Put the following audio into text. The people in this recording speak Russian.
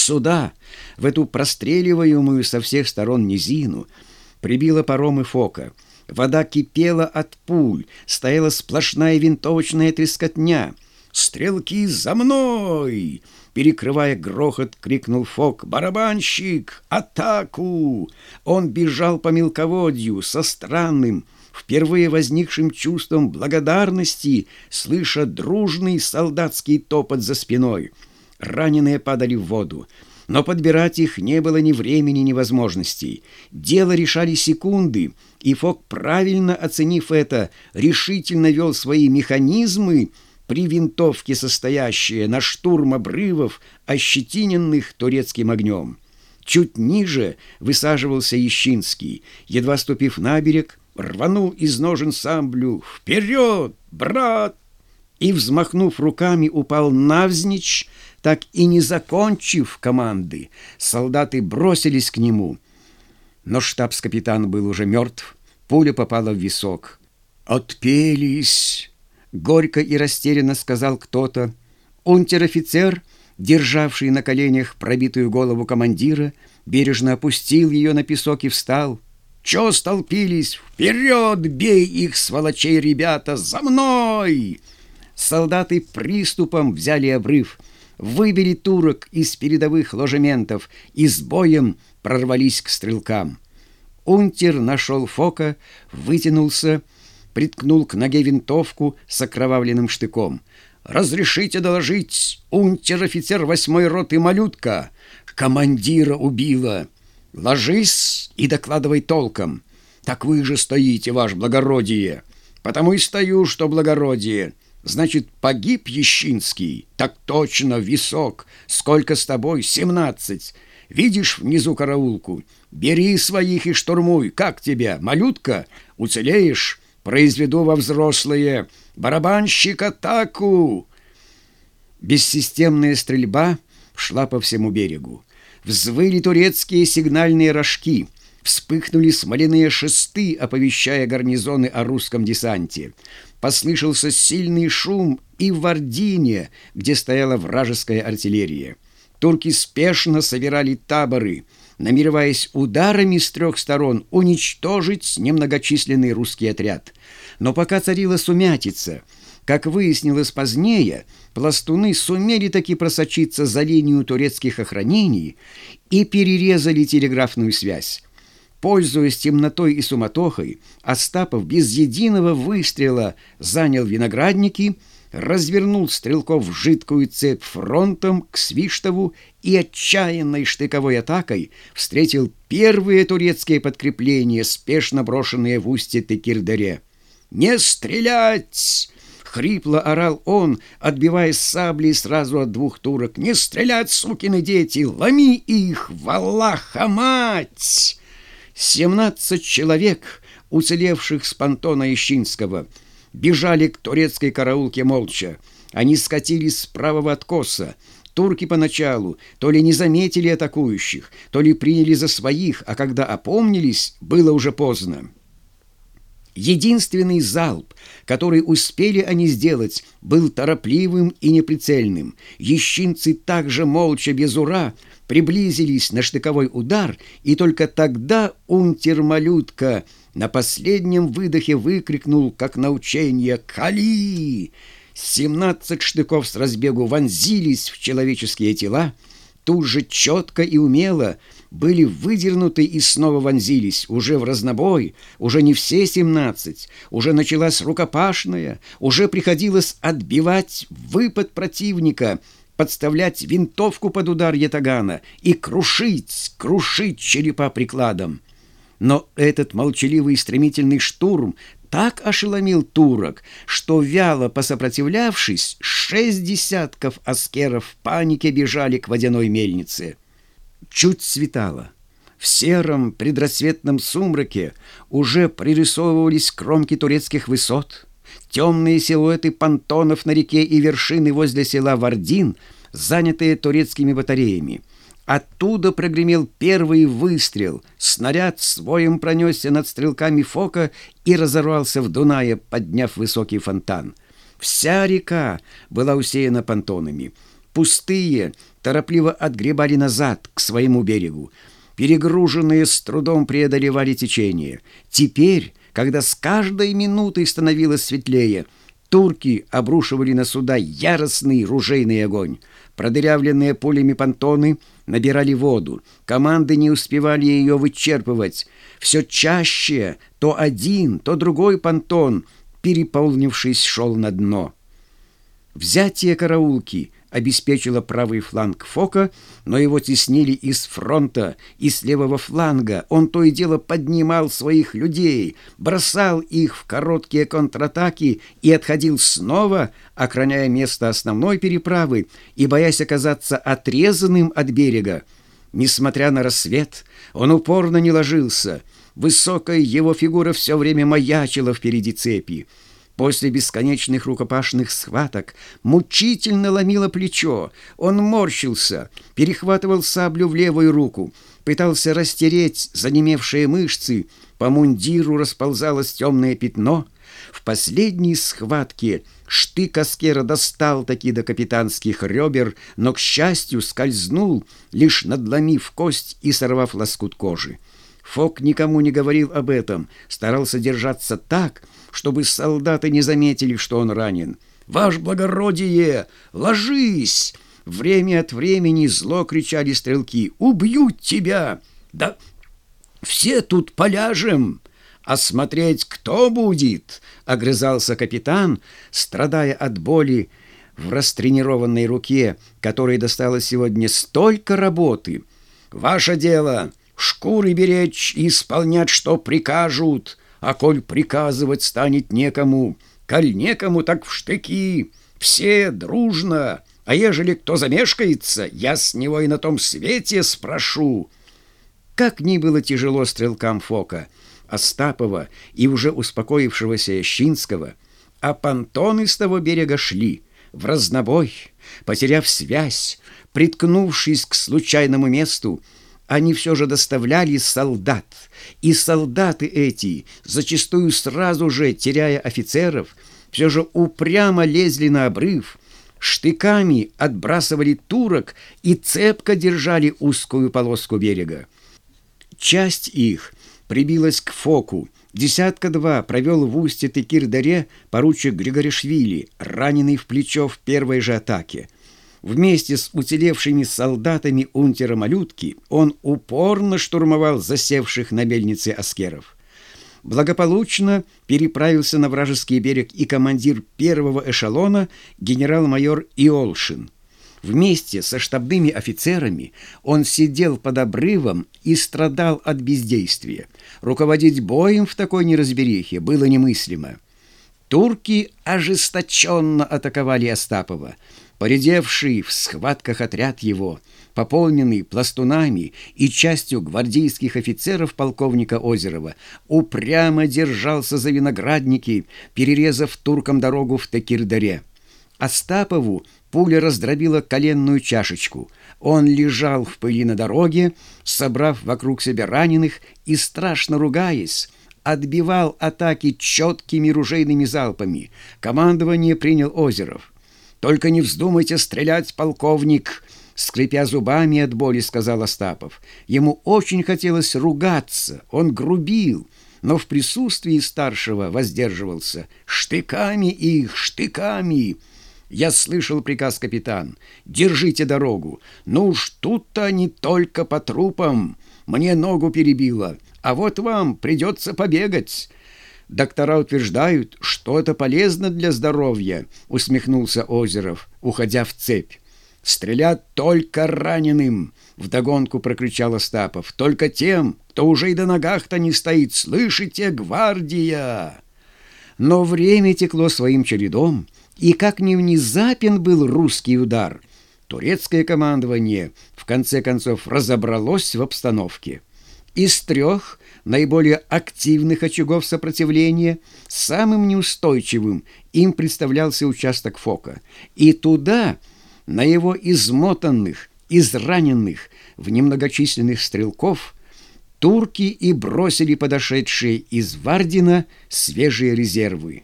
Сюда, в эту простреливаемую со всех сторон низину, прибило паромы фока. Вода кипела от пуль, стояла сплошная винтовочная трескотня. «Стрелки за мной!» Перекрывая грохот, крикнул Фок. «Барабанщик! Атаку!» Он бежал по мелководью со странным, впервые возникшим чувством благодарности, слыша дружный солдатский топот за спиной. Раненые падали в воду. Но подбирать их не было ни времени, ни возможностей. Дело решали секунды, и Фок, правильно оценив это, решительно вел свои механизмы, при винтовке состоящие на штурм обрывов, ощетиненных турецким огнем. Чуть ниже высаживался Ещинский, едва ступив на берег, рванул из ножен самблю «Вперед, брат!» И, взмахнув руками, упал навзничь, так и не закончив команды. Солдаты бросились к нему. Но штабс-капитан был уже мертв, пуля попала в висок. «Отпелись!» — горько и растерянно сказал кто-то. Унтер-офицер, державший на коленях пробитую голову командира, бережно опустил ее на песок и встал — Чё столпились? Вперед! Бей их, сволочей, ребята! За мной!» Солдаты приступом взяли обрыв, выбили турок из передовых ложементов и с боем прорвались к стрелкам. Унтер нашел Фока, вытянулся, приткнул к ноге винтовку с окровавленным штыком. «Разрешите доложить, унтер-офицер восьмой роты малютка! Командира убила!» Ложись и докладывай толком. Так вы же стоите, ваш благородие. Потому и стою, что благородие. Значит, погиб Ещинский? Так точно, висок. Сколько с тобой? Семнадцать. Видишь внизу караулку? Бери своих и штурмуй. Как тебя, малютка? Уцелеешь? Произведу во взрослые. Барабанщик атаку!» Бессистемная стрельба шла по всему берегу. Взвыли турецкие сигнальные рожки, вспыхнули смоляные шесты, оповещая гарнизоны о русском десанте. Послышался сильный шум и в Ордине, где стояла вражеская артиллерия. Турки спешно собирали таборы, намереваясь ударами с трех сторон уничтожить немногочисленный русский отряд. Но пока царила сумятица, как выяснилось позднее, пластуны сумели таки просочиться за линию турецких охранений и перерезали телеграфную связь. Пользуясь темнотой и суматохой, Остапов без единого выстрела занял виноградники, развернул стрелков в жидкую цепь фронтом к Свиштову и отчаянной штыковой атакой встретил первые турецкие подкрепления, спешно брошенные в устье Текирдаре. «Не стрелять!» Хрипло орал он, отбивая саблей сразу от двух турок. «Не стрелять, сукины дети! Ломи их! Валаха мать!» Семнадцать человек, уцелевших с понтона Ищинского, бежали к турецкой караулке молча. Они скатились с правого откоса. Турки поначалу то ли не заметили атакующих, то ли приняли за своих, а когда опомнились, было уже поздно. Единственный залп, который успели они сделать, был торопливым и неприцельным. Ещинцы также молча, без ура, приблизились на штыковой удар, и только тогда унтер-малютка на последнем выдохе выкрикнул, как на учение «Кали!». Семнадцать штыков с разбегу вонзились в человеческие тела, тут же четко и умело – были выдернуты и снова вонзились, уже в разнобой, уже не все семнадцать, уже началась рукопашная, уже приходилось отбивать выпад противника, подставлять винтовку под удар ятагана и крушить, крушить черепа прикладом. Но этот молчаливый стремительный штурм так ошеломил турок, что, вяло посопротивлявшись, шесть десятков аскеров в панике бежали к водяной мельнице. Чуть светало. В сером предрассветном сумраке уже пририсовывались кромки турецких высот, темные силуэты понтонов на реке и вершины возле села Вардин, занятые турецкими батареями. Оттуда прогремел первый выстрел. Снаряд своим пронесся над стрелками Фока и разорвался в Дунае, подняв высокий фонтан. Вся река была усеяна понтонами — Пустые, торопливо отгребали назад к своему берегу. Перегруженные с трудом преодолевали течение. Теперь, когда с каждой минутой становилось светлее, турки обрушивали на суда яростный ружейный огонь. Продырявленные пулями понтоны набирали воду. Команды не успевали ее вычерпывать. Все чаще то один, то другой понтон, переполнившись, шел на дно. Взятие караулки обеспечило правый фланг Фока, но его теснили из фронта и с левого фланга. Он то и дело поднимал своих людей, бросал их в короткие контратаки и отходил снова, охраняя место основной переправы и боясь оказаться отрезанным от берега. Несмотря на рассвет, он упорно не ложился. Высокая его фигура все время маячила впереди цепи. После бесконечных рукопашных схваток мучительно ломило плечо. Он морщился, перехватывал саблю в левую руку, пытался растереть занемевшие мышцы. По мундиру расползалось темное пятно. В последней схватке штык Аскера достал таки до капитанских ребер, но, к счастью, скользнул, лишь надломив кость и сорвав лоскут кожи. Фок никому не говорил об этом, старался держаться так, чтобы солдаты не заметили, что он ранен. «Ваш благородие, ложись!» Время от времени зло кричали стрелки. «Убьют тебя!» «Да все тут поляжем!» «А смотреть кто будет?» — огрызался капитан, страдая от боли в растренированной руке, которой досталось сегодня столько работы. «Ваше дело шкуры беречь и исполнять, что прикажут, а коль приказывать станет некому, коль некому, так в штыки, все дружно, а ежели кто замешкается, я с него и на том свете спрошу». Как ни было тяжело стрелкам Фока, Остапова и уже успокоившегося Ящинского, а понтоны с того берега шли в разнобой, потеряв связь, приткнувшись к случайному месту, они все же доставляли солдат, и солдаты эти, зачастую сразу же теряя офицеров, все же упрямо лезли на обрыв, штыками отбрасывали турок и цепко держали узкую полоску берега. Часть их прибилась к фоку, десятка-два провел в устье Текирдаре поручик Григоришвили, раненый в плечо в первой же атаке – Вместе с уцелевшими солдатами унтера Малютки он упорно штурмовал засевших на мельнице аскеров. Благополучно переправился на вражеский берег и командир первого эшелона генерал-майор Иолшин. Вместе со штабными офицерами он сидел под обрывом и страдал от бездействия. Руководить боем в такой неразберихе было немыслимо. Турки ожесточенно атаковали Остапова – Поредевший в схватках отряд его, пополненный пластунами и частью гвардейских офицеров полковника Озерова, упрямо держался за виноградники, перерезав туркам дорогу в Текирдаре. Остапову пуля раздробила коленную чашечку. Он лежал в пыли на дороге, собрав вокруг себя раненых и, страшно ругаясь, отбивал атаки четкими ружейными залпами. Командование принял Озеров. «Только не вздумайте стрелять, полковник!» Скрипя зубами от боли, сказал Остапов. Ему очень хотелось ругаться, он грубил, но в присутствии старшего воздерживался. «Штыками их, штыками!» Я слышал приказ капитан. «Держите дорогу. Ну уж тут-то не только по трупам. Мне ногу перебило, а вот вам придется побегать». Доктора утверждают, что это полезно для здоровья, усмехнулся Озеров, уходя в цепь. Стрелять только раненым, вдогонку прокричал Остапов. Только тем, кто уже и до ногах-то не стоит. Слышите, гвардия! Но время текло своим чередом, и как не внезапен был русский удар, турецкое командование в конце концов разобралось в обстановке. Из трех наиболее активных очагов сопротивления, самым неустойчивым им представлялся участок Фока. И туда, на его измотанных, израненных, в немногочисленных стрелков, турки и бросили подошедшие из Вардина свежие резервы.